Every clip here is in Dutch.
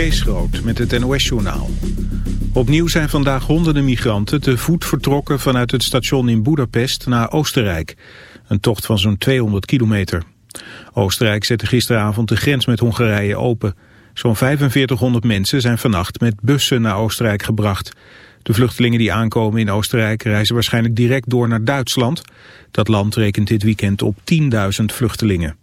Kees Groot met het NOS-journaal. Opnieuw zijn vandaag honderden migranten te voet vertrokken vanuit het station in Budapest naar Oostenrijk. Een tocht van zo'n 200 kilometer. Oostenrijk zette gisteravond de grens met Hongarije open. Zo'n 4500 mensen zijn vannacht met bussen naar Oostenrijk gebracht. De vluchtelingen die aankomen in Oostenrijk reizen waarschijnlijk direct door naar Duitsland. Dat land rekent dit weekend op 10.000 vluchtelingen.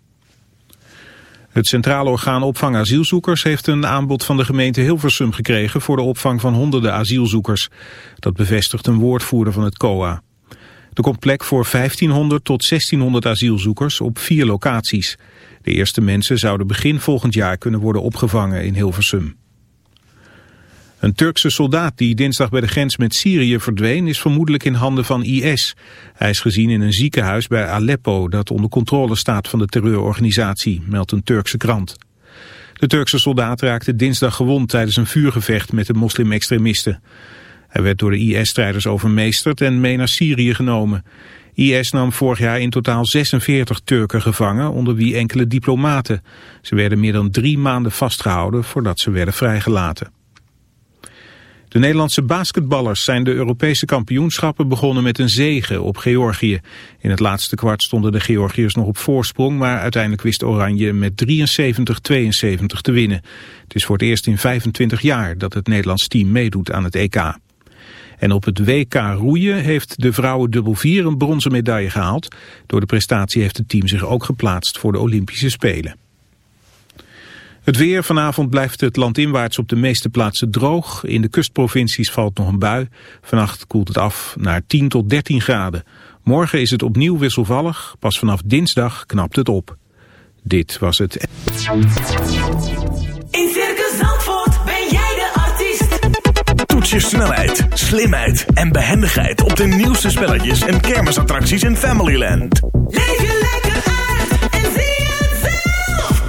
Het Centraal Orgaan Opvang Asielzoekers heeft een aanbod van de gemeente Hilversum gekregen voor de opvang van honderden asielzoekers. Dat bevestigt een woordvoerder van het COA. Er komt plek voor 1500 tot 1600 asielzoekers op vier locaties. De eerste mensen zouden begin volgend jaar kunnen worden opgevangen in Hilversum. Een Turkse soldaat die dinsdag bij de grens met Syrië verdween is vermoedelijk in handen van IS. Hij is gezien in een ziekenhuis bij Aleppo dat onder controle staat van de terreurorganisatie, meldt een Turkse krant. De Turkse soldaat raakte dinsdag gewond tijdens een vuurgevecht met de moslim-extremisten. Hij werd door de IS-strijders overmeesterd en mee naar Syrië genomen. IS nam vorig jaar in totaal 46 Turken gevangen, onder wie enkele diplomaten. Ze werden meer dan drie maanden vastgehouden voordat ze werden vrijgelaten. De Nederlandse basketballers zijn de Europese kampioenschappen begonnen met een zege op Georgië. In het laatste kwart stonden de Georgiërs nog op voorsprong, maar uiteindelijk wist Oranje met 73-72 te winnen. Het is voor het eerst in 25 jaar dat het Nederlands team meedoet aan het EK. En op het WK roeien heeft de vrouwen dubbel vier een bronzen medaille gehaald. Door de prestatie heeft het team zich ook geplaatst voor de Olympische Spelen. Het weer vanavond blijft het landinwaarts op de meeste plaatsen droog. In de kustprovincies valt nog een bui. Vannacht koelt het af naar 10 tot 13 graden. Morgen is het opnieuw wisselvallig. Pas vanaf dinsdag knapt het op. Dit was het. In Circus Zandvoort ben jij de artiest. Toets je snelheid, slimheid en behendigheid op de nieuwste spelletjes en kermisattracties in Familyland.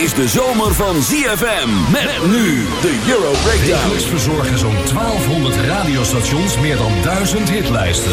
Is de zomer van ZFM. Met nu de Euro Breakdown. Wekelijks verzorgen zo'n 1200 radiostations meer dan 1000 hitlijsten.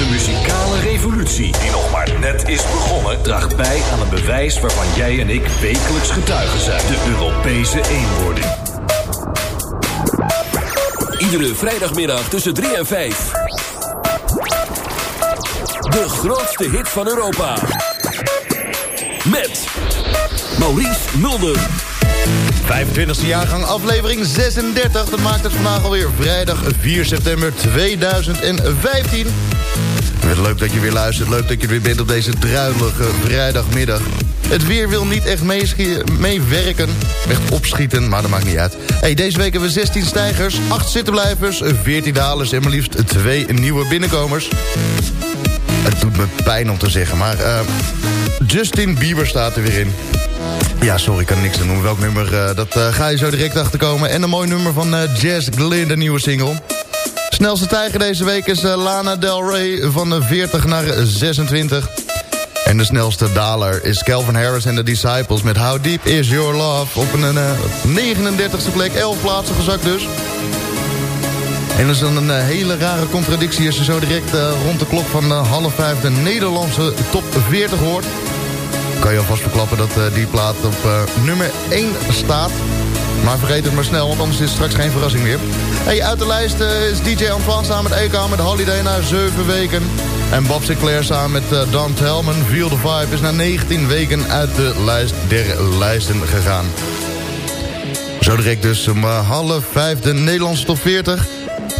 De muzikale revolutie, die nog maar net is begonnen, draagt bij aan een bewijs waarvan jij en ik wekelijks getuigen zijn: de Europese eenwording. Iedere vrijdagmiddag tussen 3 en 5. De grootste hit van Europa. Met Maurice Mulder. 25e jaargang, aflevering 36. Dat maakt het vandaag alweer vrijdag 4 september 2015. Leuk dat je weer luistert, leuk dat je er weer bent op deze druilige vrijdagmiddag. Het weer wil niet echt meewerken, echt opschieten, maar dat maakt niet uit. Hey, deze week hebben we 16 stijgers, 8 zittenblijvers, 14 dalers en maar liefst 2 nieuwe binnenkomers. Het doet me pijn om te zeggen, maar eh, Justin Bieber staat er weer in. Ja, sorry, ik kan niks aan doen. Welk nummer, eh, dat eh, ga je zo direct achterkomen. En een mooi nummer van Jazz Glynn, de nieuwe single. Snelste tijger deze week is eh, Lana Del Rey van de 40 naar 26. En de snelste daler is Calvin Harris en de Disciples met How Deep Is Your Love. Op een eh, 39ste plek, 11 plaatsen gezakt dus. En dat is een eh, hele rare contradictie als je zo direct eh, rond de klok van eh, half vijf de Nederlandse top 40 hoort. Kan je alvast verklappen dat eh, die plaat op eh, nummer 1 staat. Maar vergeet het maar snel, want anders is het straks geen verrassing meer. Hey, uit de lijst eh, is DJ Antoine samen met EK met Holiday na 7 weken. En Bob Sinclair samen met uh, Dan Telman, Feel the Vibe, is na 19 weken uit de lijst der lijsten gegaan. Zo direct dus om eh, half vijf de Nederlandse top 40.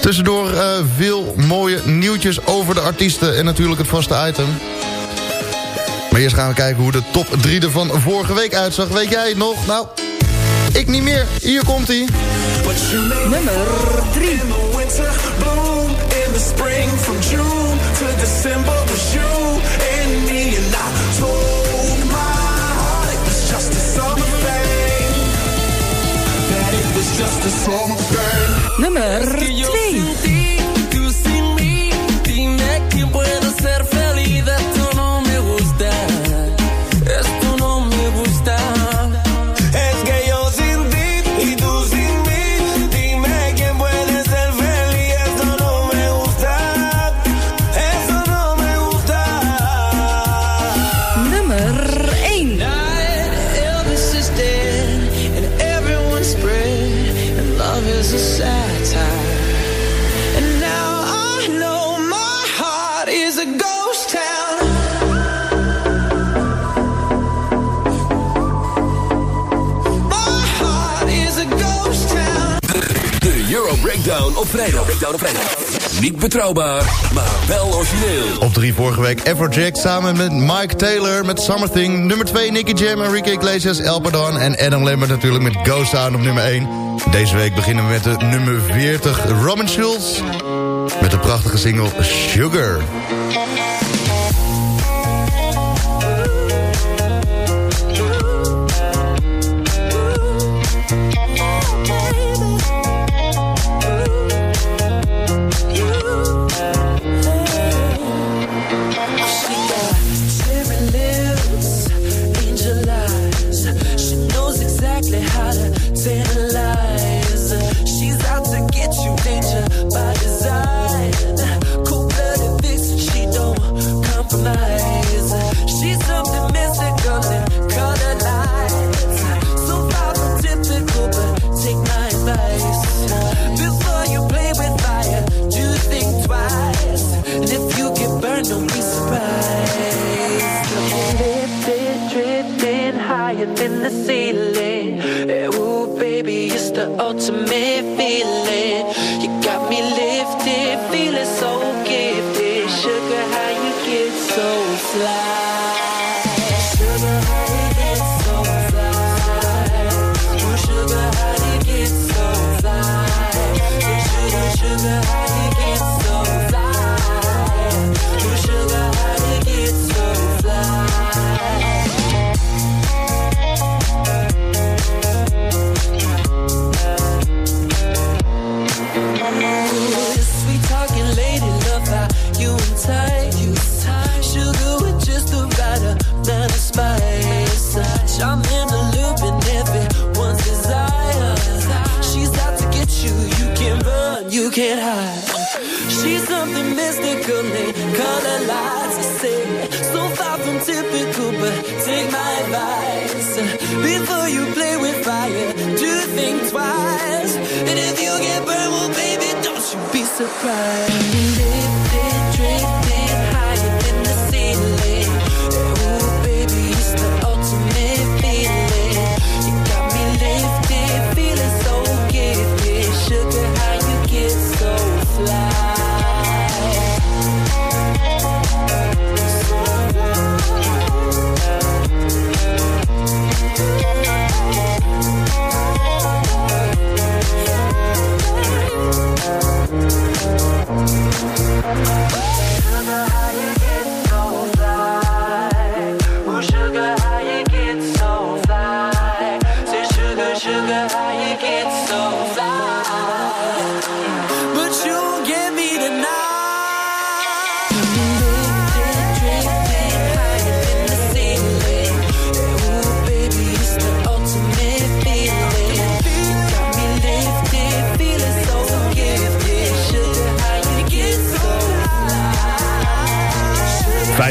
Tussendoor veel mooie nieuwtjes over de artiesten en natuurlijk het vaste item. Maar eerst gaan we kijken hoe de top 3 er van vorige week uitzag. Weet jij het nog? Nou, ik niet meer. Hier komt hij. Nummer 3. Bloom betrouwbaar, maar wel origineel. Op 3 vorige week Everjack samen met Mike Taylor met Summer Thing. Nummer 2 Nicky Jam, Enrique Iglesias, El Pardon en Adam Lambert natuurlijk met Ghost Town op nummer 1. Deze week beginnen we met de nummer 40 Robin Schulz met de prachtige single Sugar.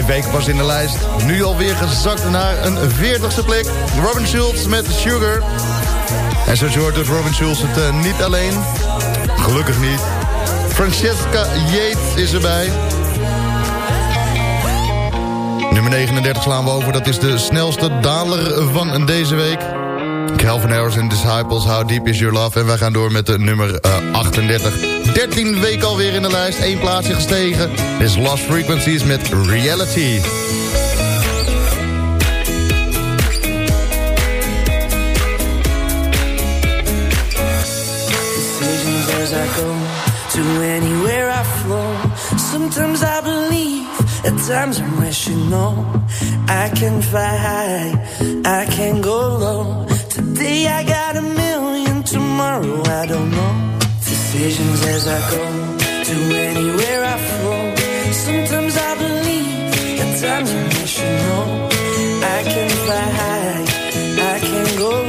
week pas in de lijst. Nu alweer gezakt naar een 40ste plek. Robin Schulz met Sugar. En zo je hoort Robin Schulz het eh, niet alleen. Gelukkig niet. Francesca Yates is erbij. Nummer 39 slaan we over. Dat is de snelste daler van deze week. Calvin Harris en Disciples, How Deep Is Your Love? En wij gaan door met de nummer eh, 38. 13 weken alweer in de lijst. één plaatsje gestegen. Dit is Lost Frequencies met Reality. Sometimes I believe, at times I'm rational. I can fly high, I can go low. Today I got a million, tomorrow I don't know. decisions as I go to anywhere I flow. Sometimes I believe, at times I'm know. I can fly high, I can go.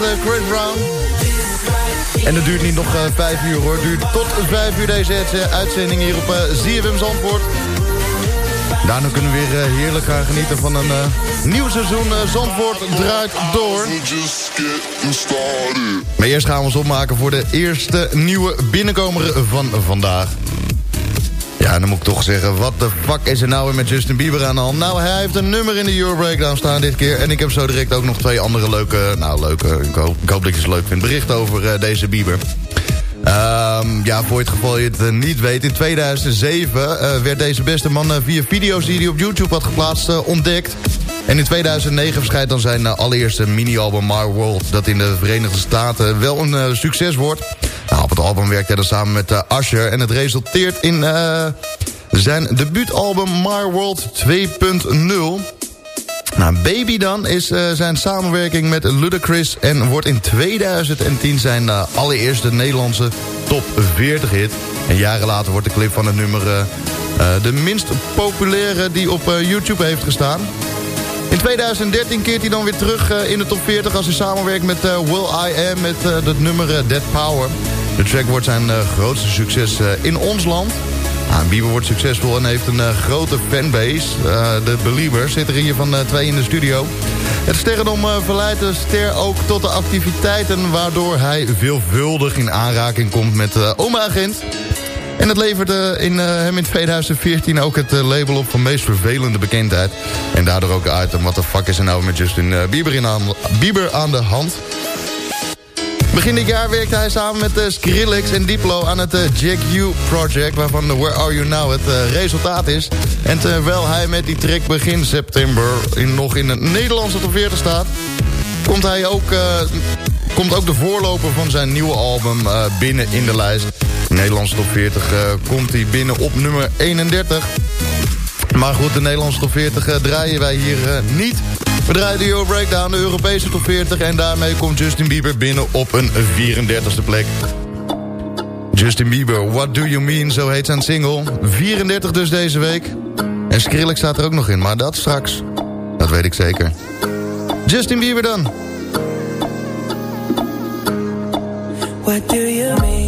Chris Brown. En het duurt niet nog eh, vijf uur hoor. Het duurt tot vijf uur deze eh, uitzending hier op eh, ZFM Zandvoort. Daarna kunnen we weer eh, heerlijk gaan genieten van een eh, nieuw seizoen. Eh, Zandvoort draait door. Maar eerst gaan we ons opmaken voor de eerste nieuwe binnenkomer van vandaag. Ja, dan moet ik toch zeggen, wat de fuck is er nou weer met Justin Bieber aan de hand? Nou, hij heeft een nummer in de Euro Breakdown staan dit keer. En ik heb zo direct ook nog twee andere leuke, nou leuke, ik hoop, ik hoop dat je ze leuk vindt, berichten over eh, deze Bieber. Ehm, ja, voor het geval je het eh, niet weet, in 2007 eh, werd deze beste man via video's die hij op YouTube had geplaatst ontdekt. En in 2009 verschijnt dan zijn allereerste mini-album My World... dat in de Verenigde Staten wel een succes wordt. Op het album werkt hij dan samen met eh, Usher... en het resulteert in eh, zijn debuutalbum My World 2.0... Nou, Baby dan is eh, zijn samenwerking met Ludacris... en wordt in 2010 zijn allereerste Nederlandse top 40 hit. En jaren later wordt de clip van het nummer... de minst populaire die op YouTube heeft gestaan. In 2013 keert hij dan weer terug in de top 40... als hij samenwerkt met Will I Am met het nummer Dead Power. De track wordt zijn eh, grootste succes eh, in ons land... Nou, Bieber wordt succesvol en heeft een eh, grote fanbase. De Believers zitten er hier van twee in de studio. Het sterrendom eh, verleidt de ster ook tot de activiteiten... waardoor hij veelvuldig in aanraking komt met eh Oma Agent. En het levert eh, in, hem in 2014 ook het label op van meest vervelende bekendheid. En daardoor ook uit, wat de fuck is er nou met Justin Bieber, in aan, Bieber aan de hand... Begin dit jaar werkte hij samen met uh, Skrillex en Diplo aan het uh, Jack U Project... waarvan de Where Are You Now het uh, resultaat is. En terwijl hij met die track begin september in, nog in het Nederlandse top 40 staat... komt, hij ook, komt ook de voorloper van zijn nieuwe album binnen in de lijst. Nederlandse top 40 uh, komt hij binnen op nummer 31... Maar goed, de Nederlandse top 40 uh, draaien wij hier niet. We draaien de Euro Breakdown, de Europese top 40... en daarmee komt Justin Bieber binnen op een 34e plek. Justin Bieber, What Do You Mean, zo heet zijn single. 34 dus deze week. En Skrillex staat er ook nog in, maar dat straks. Dat weet ik zeker. Justin Bieber dan. What do you mean?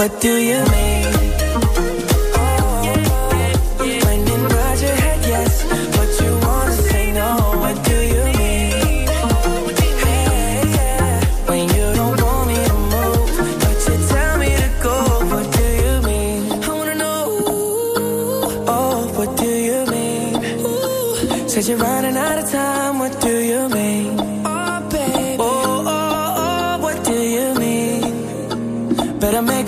What do you mean? Oh man, broader head, yes, but you wanna say no, what do you mean? Hey, when you don't want me no more But you tell me to go, what do you mean? I wanna know Oh, what do you mean? Said you're running out of time, what do you mean?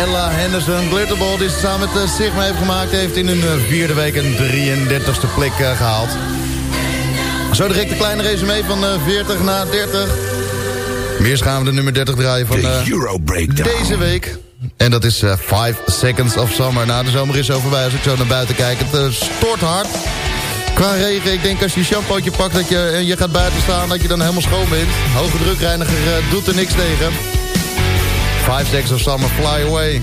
Ella Henderson. Glitterball die ze samen met eh, Sigma heeft gemaakt... heeft in hun eh, vierde week een 33ste plek eh, gehaald. Zo direct een kleine resume van eh, 40 naar 30. Eerst gaan we de nummer 30 draaien van De Euro Breakdown. deze week. En dat is 5 Seconds of Summer. Nou, de zomer is al voorbij als ik zo naar buiten kijk. Het stort hard. Qua regen, ik denk als je een shampootje pakt dat je, en je gaat buiten staan... dat je dan helemaal schoon bent. Hoge drukreiniger doet er niks tegen. 5 Seconds of Summer, Fly Away.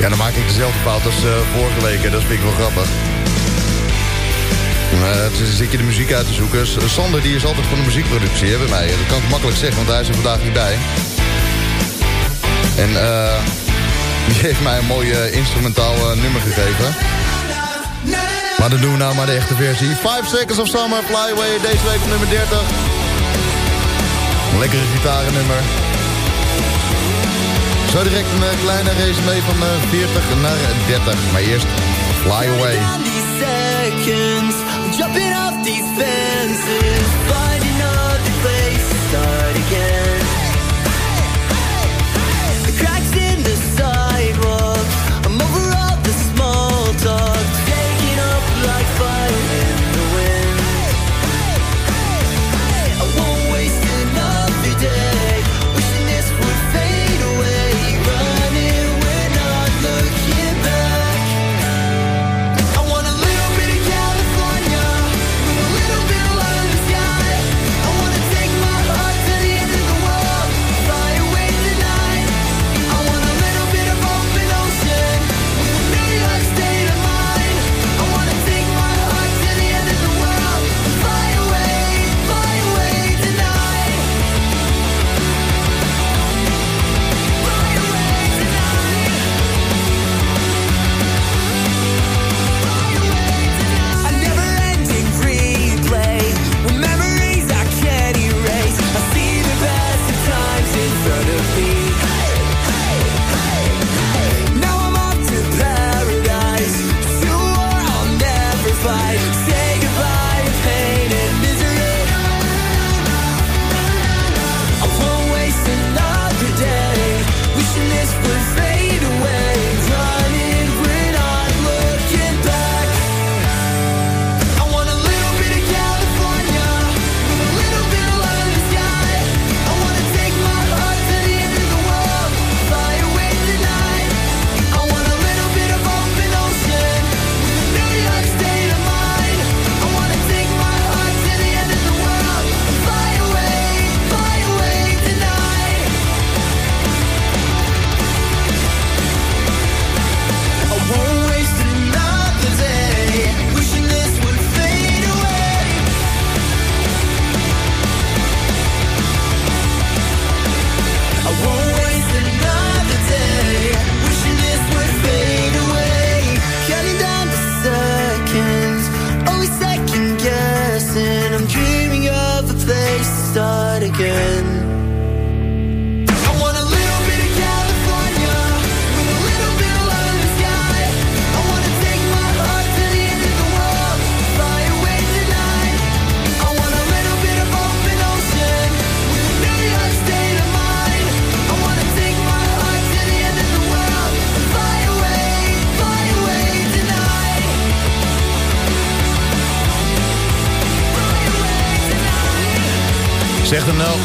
Ja, dan maak ik dezelfde fout als eh, vorige week. Dat vind ik wel grappig. Uh, zit je de muziek uit te zoeken. Sander die is altijd van de muziekproductie hè, bij mij. Dat kan ik makkelijk zeggen, want hij is er vandaag niet bij. En eh die heeft mij een mooi eh, instrumentaal eh, nummer gegeven. Maar dan doen we nou maar de echte versie. 5 Seconds of Summer, Fly Away, deze week nummer 30. Een lekkere gitarennummer. Zo direct een kleine resume van eh, 40 naar 30. Maar eerst Fly Away.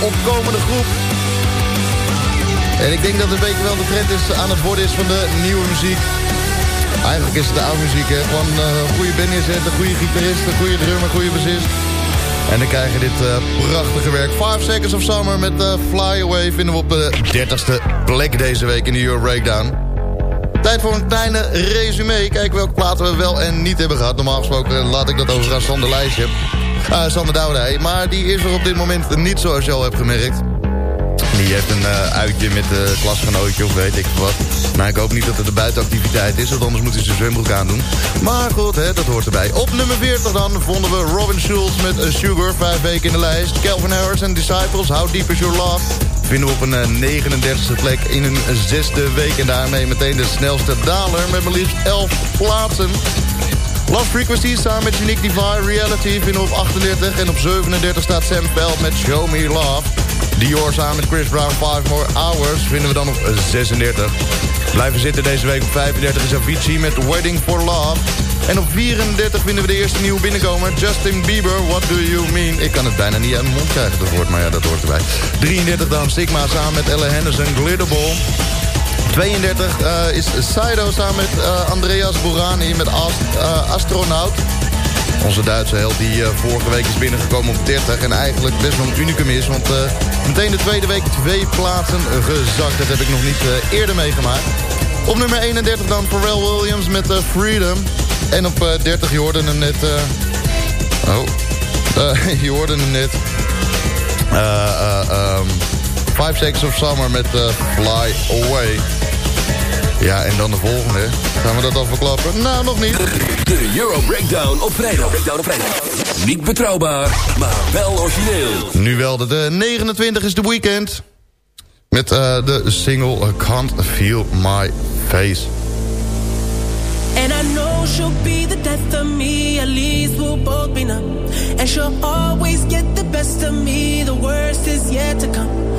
Opkomende groep. En ik denk dat het een beetje wel de trend is, aan het worden is van de nieuwe muziek. Eigenlijk is het de oude muziek, hè. Gewoon een goede band een goede gitarist, een goede drummer, goede bassist. En dan krijg je dit eh, prachtige werk. 5 Seconds of Summer met eh, Fly Away vinden we op de 30ste plek deze week in de Euro Breakdown. Tijd voor een kleine resume. Kijken welke platen we wel en niet hebben gehad. Normaal gesproken laat ik dat over aan Sander lijstje. Uh, Sander Douwdij. Maar die is er op dit moment niet zoals je al hebt gemerkt. die heeft een eh, uitje met een klasgenootje of weet ik wat. Maar ik hoop niet dat het een buitenactiviteit is, want anders moet hij zijn zwembroek aandoen. Maar goed, hè, dat hoort erbij. Op nummer 40 dan vonden we Robin Schulz met eh, Sugar, vijf weken in de lijst. Calvin Harris en Disciples, How Deep Is Your Love. Vinden we op een eh, 39e plek in een zesde week. En daarmee meteen de snelste daler met maar liefst 11 plaatsen. Lost Frequency samen met Unique Divine Reality vinden we op 38. En op 37 staat Sam Veld met Show Me Love. Dior samen met Chris Brown 5 More Hours vinden we dan op 36. Blijven zitten deze week op 35 is Avicii met Waiting For Love. En op 34 vinden we de eerste nieuwe binnenkomer. Justin Bieber, What Do You Mean? Ik kan het bijna niet uit mijn mond krijgen, dat woord, maar ja, dat hoort erbij. 33 dan Sigma samen met Ella Henderson, Glitterball. 32 eh, is Saido samen met eh, Andreas Bourani met eh, Astronaut. Onze Duitse held die vorige week is binnengekomen op 30... en eigenlijk best wel een unicum is... want meteen de tweede week twee plaatsen gezakt. Dat heb ik nog niet eerder meegemaakt. Op nummer 31 dan Pharrell Williams met Freedom. En op eh, 30 je hoorde hem net... oh, je hoorde hem net... eh, eh, ehm, Five Seconds of Summer met Fly Away. Ja, en dan de volgende. Gaan we dat al verklappen? Nou, nog niet. De Euro Breakdown op vrijdag. Breakdown op vrijdag. Niet betrouwbaar, maar wel origineel. Nu wel, de, de 29 is de weekend. Met eh, de single Can't Feel My Face. And I know she'll be the death of me, at least we'll both be numb. And she'll always get the best of me, the worst is yet to come.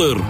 Maurice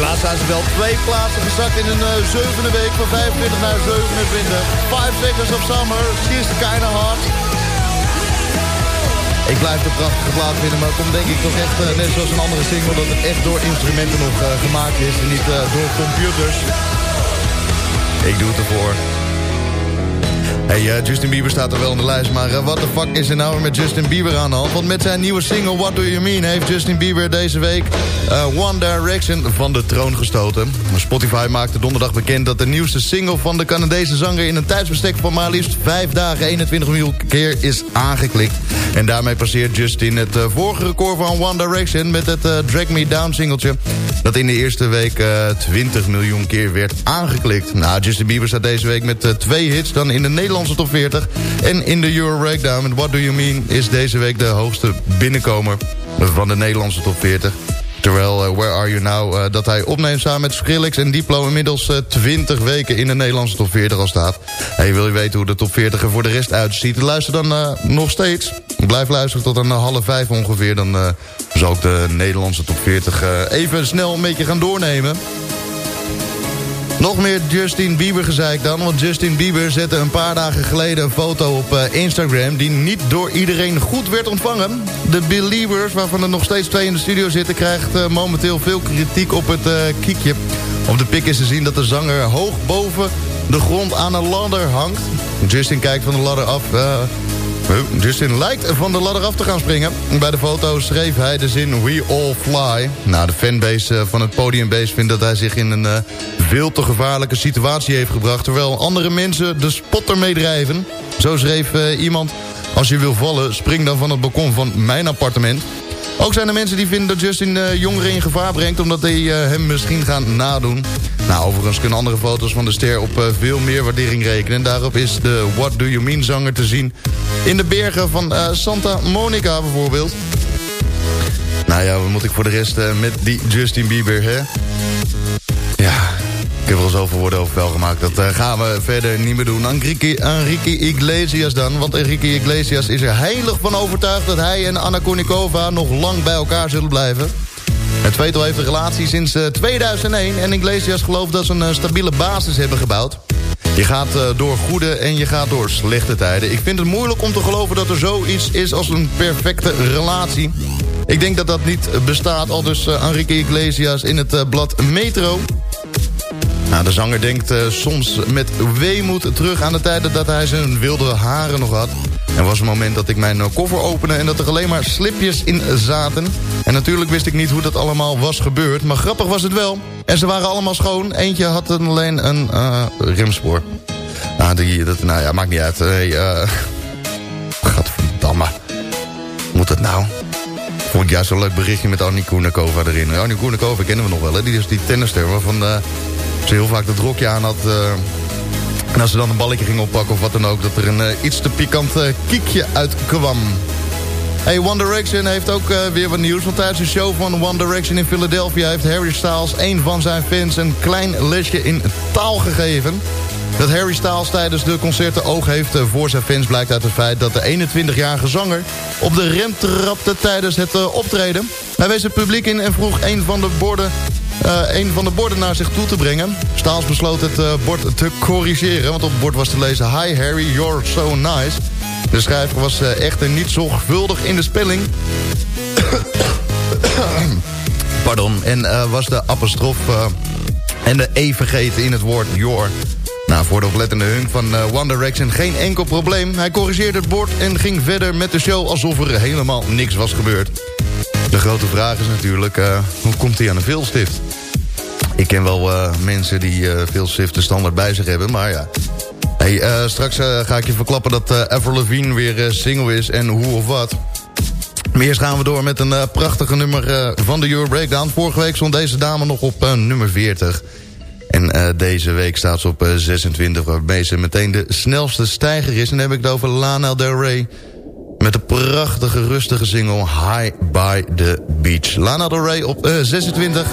zijn ze wel twee plaatsen gezakt in een eh, zevende week van 25 naar 27. Five Seconds of Summer, She's the Kinda Hot. Ik blijf de prachtige plaat vinden, maar het komt denk ik toch echt, eh, net zoals een andere single, dat het echt door instrumenten nog eh, gemaakt is en niet door computers. Ik doe het ervoor. Hey, eh, Justin Bieber staat er wel in de lijst, maar wat de fuck is er nou met Justin Bieber aan de hand? Want met zijn nieuwe single What Do You Mean heeft Justin Bieber deze week eh, One Direction van de troon gestoten. Spotify maakte donderdag bekend dat de nieuwste single van de Canadese zanger in een tijdsbestek van maar liefst 5 dagen 21 miljoen keer is aangeklikt. En daarmee passeert Justin het eh, vorige record van One Direction met het eh, Drag Me Down singeltje. Dat in de eerste week eh, 20 miljoen keer werd aangeklikt. Nou, Justin Bieber staat deze week met eh, twee hits dan in de Nederlandse top 40. En in de Euro Breakdown What Do You Mean is deze week de hoogste binnenkomer van de Nederlandse top 40. Terwijl eh, Where Are You Now, eh, dat hij opneemt samen met Skrillex en Diplo... inmiddels eh, 20 weken in de Nederlandse top 40 al staat. Hey, wil je weten hoe de top 40 er voor de rest uitziet? Luister dan eh, nog steeds. Blijf luisteren tot aan half vijf ongeveer. Dan eh, zal ik de Nederlandse top 40 eh, even snel een beetje gaan doornemen. Nog meer Justin Bieber gezeik dan. Want Justin Bieber zette een paar dagen geleden een foto op eh, Instagram... die niet door iedereen goed werd ontvangen. De Believers, waarvan er nog steeds twee in de studio zitten... krijgt eh, momenteel veel kritiek op het eh, kiekje. Op de pik is te zien dat de zanger hoog boven de grond aan een ladder hangt. Justin kijkt van de ladder af... Justin lijkt van de ladder af te gaan springen. Bij de foto schreef hij de zin We All Fly. Nou, de fanbase eh, van het podiumbase vindt dat hij zich in een eh, veel te gevaarlijke situatie heeft gebracht... terwijl andere mensen de spotter meedrijven. Zo schreef eh, iemand... Als je wil vallen, spring dan van het balkon van mijn appartement. Ook zijn er mensen die vinden dat Justin eh, jongeren in gevaar brengt... omdat hij eh, hem misschien gaan nadoen. Nou, overigens kunnen andere foto's van de ster op eh, veel meer waardering rekenen. En daarop is de What Do You Mean zanger te zien... in de bergen van Santa Monica bijvoorbeeld. Nou ja, wat moet ik voor de rest met die Justin Bieber, hè? Ik heb er al zoveel woorden over wel gemaakt. Dat eh, gaan we verder niet meer doen. Enrique, Enrique Iglesias dan. Want Enrique Iglesias is er heilig van overtuigd... dat hij en Anna Kournikova nog lang bij elkaar zullen blijven. Het tweetal heeft een relatie sinds eh, 2001... en Iglesias gelooft dat ze een eh, stabiele basis hebben gebouwd. Je gaat eh, door goede en je gaat door slechte tijden. Ik vind het moeilijk om te geloven dat er zoiets is als een perfecte relatie. Ik denk dat dat niet bestaat, al dus eh, Enrique Iglesias in het eh, blad Metro. Nou, de zanger denkt eh, soms met weemoed terug aan de tijden dat hij zijn wilde haren nog had. Er was een moment dat ik mijn eh, koffer opende en dat er alleen maar slipjes in zaten. En natuurlijk wist ik niet hoe dat allemaal was gebeurd, maar grappig was het wel. En ze waren allemaal schoon. Eentje had alleen een eh, remspoor. Nou, die, dat, nou ja, maakt niet uit. Hey, eh Gadverdamme. Moet het nou? Vond ik juist een leuk berichtje met Annie Koenakova erin. Annie Koenakova kennen we nog wel, hè? Die is die tennister waarvan eh, ze heel vaak dat rokje aan had... eh, en als ze dan een balletje ging oppakken of wat dan ook... dat er een eh, iets te pikant kiekje uitkwam. Hey, One Direction heeft ook weer wat nieuws. Want tijdens de show van One Direction in Philadelphia... heeft Harry Styles, een van zijn fans, een klein lesje in taal gegeven. Dat Harry Styles tijdens de concerten oog heeft eh, voor zijn fans... blijkt uit het feit dat de 21-jarige zanger op de rem trapte tijdens het eh, optreden. Hij wees het publiek in en vroeg een van de borden eh, een van de borden naar zich toe te brengen. Staals besloot het bord te corrigeren, want op het bord was te lezen... Hi Harry, you're so nice. De schrijver was echter niet zorgvuldig in de spelling. Pardon, en was de apostrof en de E vergeten in het woord your... Nou, voor de oplettende hunk van eh, One Direction geen enkel probleem. Hij corrigeerde het bord en ging verder met de show alsof er helemaal niks was gebeurd. De grote vraag is natuurlijk, eh, hoe komt hij aan een veelstift? Ik ken wel eh, mensen die uh, veelstiften standaard bij zich hebben, maar ja. Hey, straks ga ik je verklappen dat Avril Lavigne weer single is en hoe of wat. Maar eerst gaan we door met een prachtige nummer van de Euro Breakdown. Vorige week stond deze dame nog op nummer 40. En eh, deze week staat ze op eh, 26, waarmee ze meteen de snelste stijger is. En dan heb ik het over Lana Del Rey. Met de prachtige, rustige single High by the Beach. Lana Del Rey op eh, 26.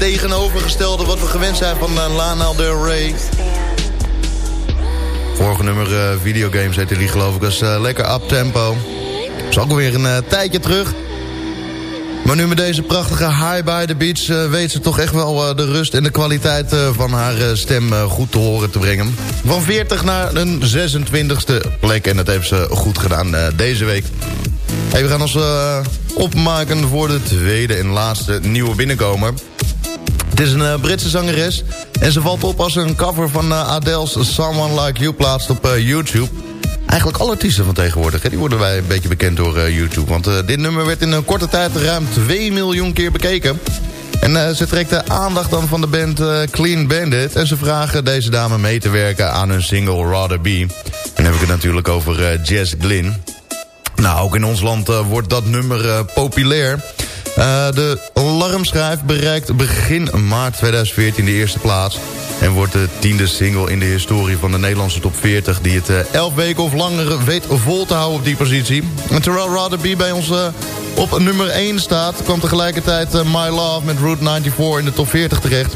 Tegenovergestelde wat we gewend zijn van eh, Lana Del Rey. Vorige nummer eh, videogames heette die geloof ik. Dat is eh, lekker up-tempo. Is ook weer een tijdje terug. Maar nu met deze prachtige High by the Beach... weet ze toch echt wel de rust en de kwaliteit van haar stem goed te horen te brengen. Van 40 naar een 26e plek. En dat heeft ze goed gedaan deze week. Hey, we gaan ons opmaken voor de tweede en laatste nieuwe binnenkomer. Het is een eh, Britse zangeres. En ze valt op als een cover van eh, Adele's Someone Like You plaatst op eh, YouTube. Eigenlijk alle artiesten van tegenwoordig, hè, die worden wij een beetje bekend door YouTube. Want dit nummer werd in een korte tijd ruim 2 miljoen keer bekeken. En ze trekt de aandacht dan van de band Clean Bandit. En ze vragen deze dame mee te werken aan hun single Rather Be. En dan heb ik het natuurlijk over Jess Glynn. Nou, ook in ons land wordt dat nummer populair. Eh, de alarmschijf bereikt begin maart 2014 de eerste plaats. En wordt de tiende single in de historie van de Nederlandse top 40... die het eh, elf weken of langer weet vol te houden op die positie. En terwijl Rather Be bij ons eh, op nummer 1 staat... kwam tegelijkertijd eh, My Love met Route 94 in de top 40 terecht.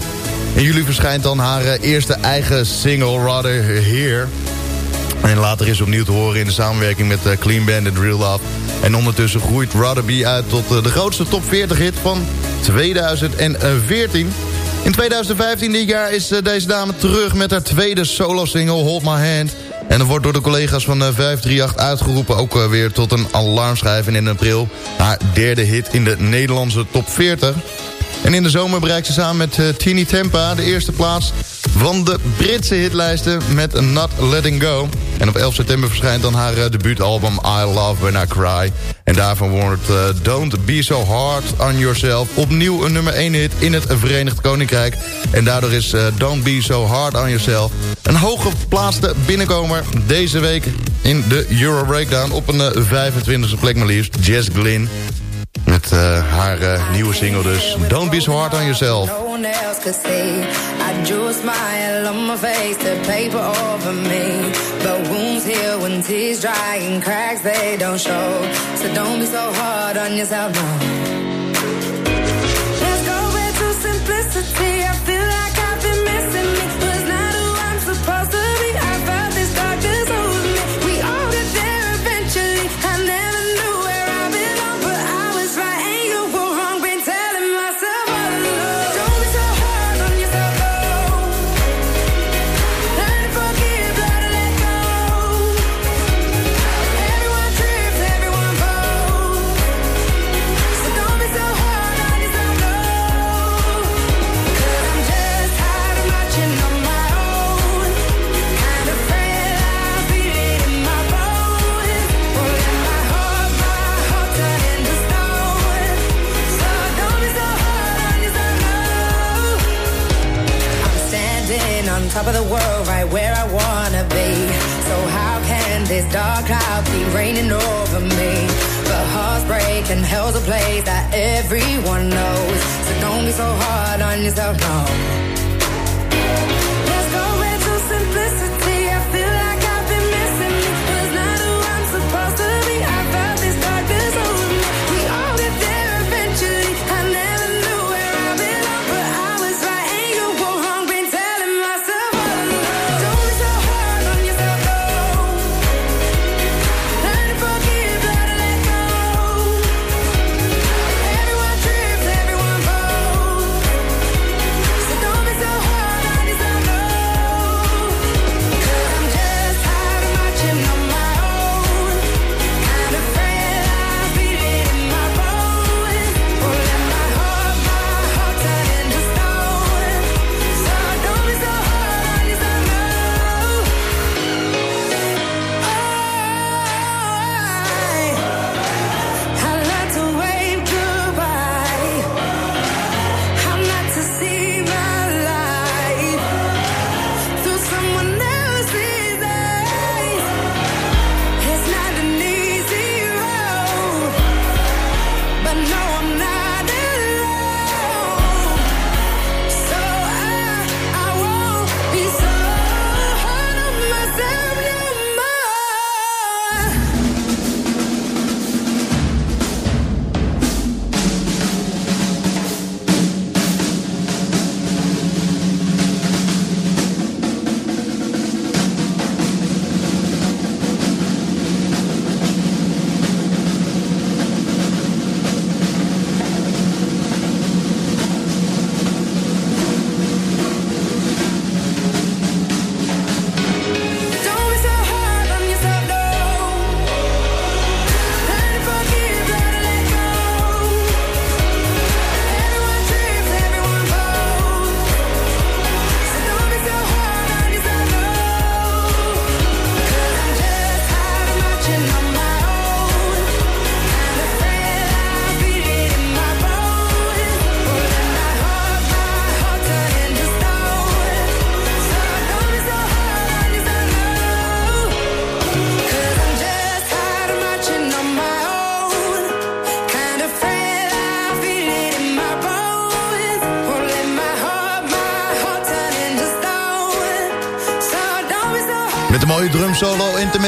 In juli verschijnt dan haar eh, eerste eigen single Rather Here... En later is opnieuw te horen in de samenwerking met eh, Clean Bandit Real Love. En ondertussen groeit Rather Be uit tot eh, de grootste top 40 hit van 2014. In 2015 dit jaar is eh, deze dame terug met haar tweede solo single Hold My Hand. En dat wordt door de collega's van eh, 538 uitgeroepen ook eh, weer tot een alarmschijf. En in april haar derde hit in de Nederlandse top 40. En in de zomer bereikt ze samen met eh, Tini Tempa de eerste plaats van de Britse hitlijsten met Not Letting Go. En op 11 september verschijnt dan haar eh, debuutalbum I Love When I Cry. En daarvan wordt eh, Don't Be So Hard On Yourself opnieuw een nummer 1 hit in het Verenigd Koninkrijk. En daardoor is eh, Don't Be So Hard On Yourself een hooggeplaatste binnenkomer deze week in de Euro Breakdown. Op een eh, 25e plek maar liefst, Jess Glynn. Met haar nieuwe single dus. Don't be so hard on yourself. One else could see. I drew a smile on my face to paper over me. But wounds heal when tears dry and cracks they don't show. So don't be so hard on yourself, no.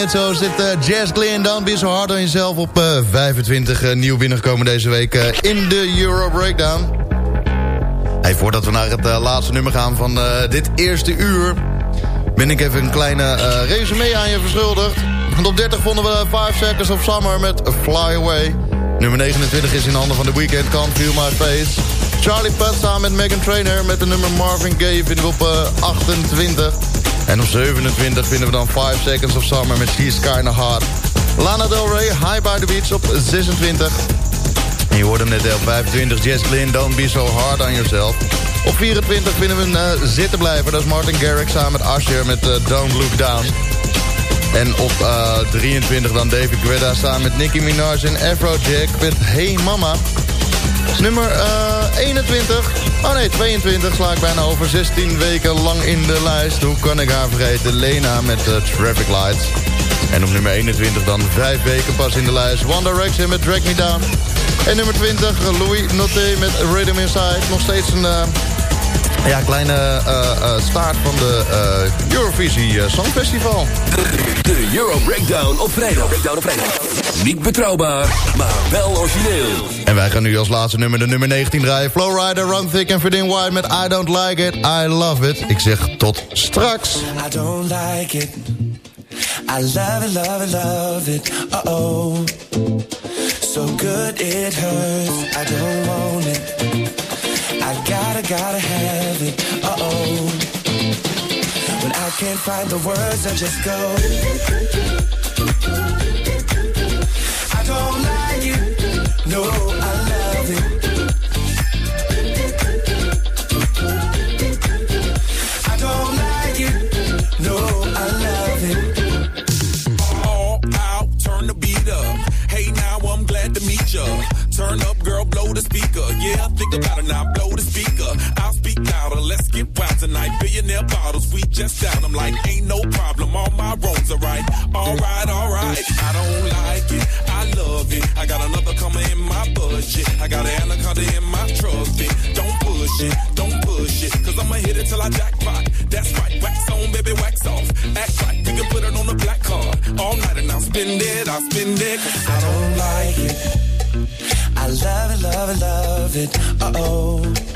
Intermezzo zit uh, Jazz Glenn Down Be So Hard on Yourself op uh, 25 uh, nieuw binnengekomen deze week uh, in de Euro Breakdown. Voordat we naar het laatste nummer gaan van dit eerste uur... ben ik even een kleine resume aan je verschuldigd. Want op 30 vonden we 5 Seconds of Summer met Fly Away. Nummer 29 is in handen van de Weekend, Can't Feel My Face. Charlie Puth samen met Megan Trainor met de nummer Marvin Gaye vinden we op 28... En op 27 vinden we dan 5 Seconds of Summer met She's Kinda Hard. Lana Del Rey, High by the Beach op 26. En je hem net op 25, Jess Glynn, Don't Be So Hard on Yourself. Op 24 vinden we hem uh, zitten blijven. Dat is Martin Garrix samen met Usher met uh, Don't Look Down. En op uh, 23 dan David Guetta samen met Nicki Minaj en Afrojack met Hey Mama. Nummer uh, 21. Oh nee, 22 sla ik bijna over. 16 weken lang in de lijst. Hoe kan ik haar vergeten? Lena met uh, Traffic Lights. En op nummer 21 dan 5 weken pas in de lijst. One Direction met Drag Me Down. En nummer 20 Louis Noté met Rhythm Inside. Nog steeds een uh, ja, kleine uh, staart van de Eurovisie Songfestival. De Euro Breakdown op vrijdag. Breakdown op vrijdag. Niet betrouwbaar, maar wel origineel. En wij gaan nu als laatste nummer de nummer 19 draaien. Flowrider, Run Thick en Verdin White met I Don't Like It, I Love It. Ik zeg tot straks. I don't like it. I love it, love it, love it. Uh-oh. So good it hurts. I don't want it. I gotta, gotta have it. Uh-oh. When I can't find the words, I just go. I don't like it. No, I love it. I don't like it. No, I love it. All out, turn the beat up. Hey, now I'm glad to meet. Turn up, girl, blow the speaker. Yeah, think about it now, blow tonight. Billionaire bottles, we just down. I'm like, ain't no problem, all my roads are right. Alright, alright. I don't like it, I love it. I got another coming in my budget. I got an anaconda in my trusty. Don't push it, don't push it. Cause I'ma hit it till I jackpot. That's right, wax on, baby, wax off. Act right, we can put it on the black card. All night and I'll spend it, I'll spend it. Cause I don't like it. I love it, love it, love it. Uh oh.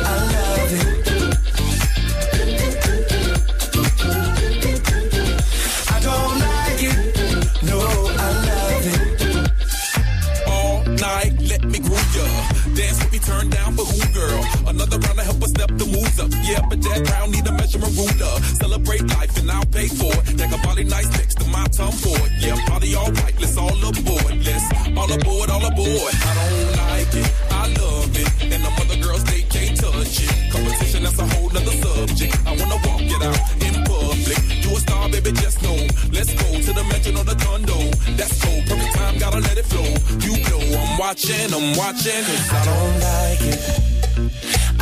moves up. Yeah, but that round need a measurement ruler. Celebrate life and I'll pay for it. Take a body nice next to my tongue board. Yeah, party all right. Let's all aboard. Let's all aboard, all aboard. I don't like it. I love it. And the other girls, they can't touch it. Competition, that's a whole nother subject. I wanna walk it out in public. You a star, baby, just know. Let's go to the mansion or the condo. That's cool. Perfect time, gotta let it flow. You know I'm watching, I'm watching. I don't like it.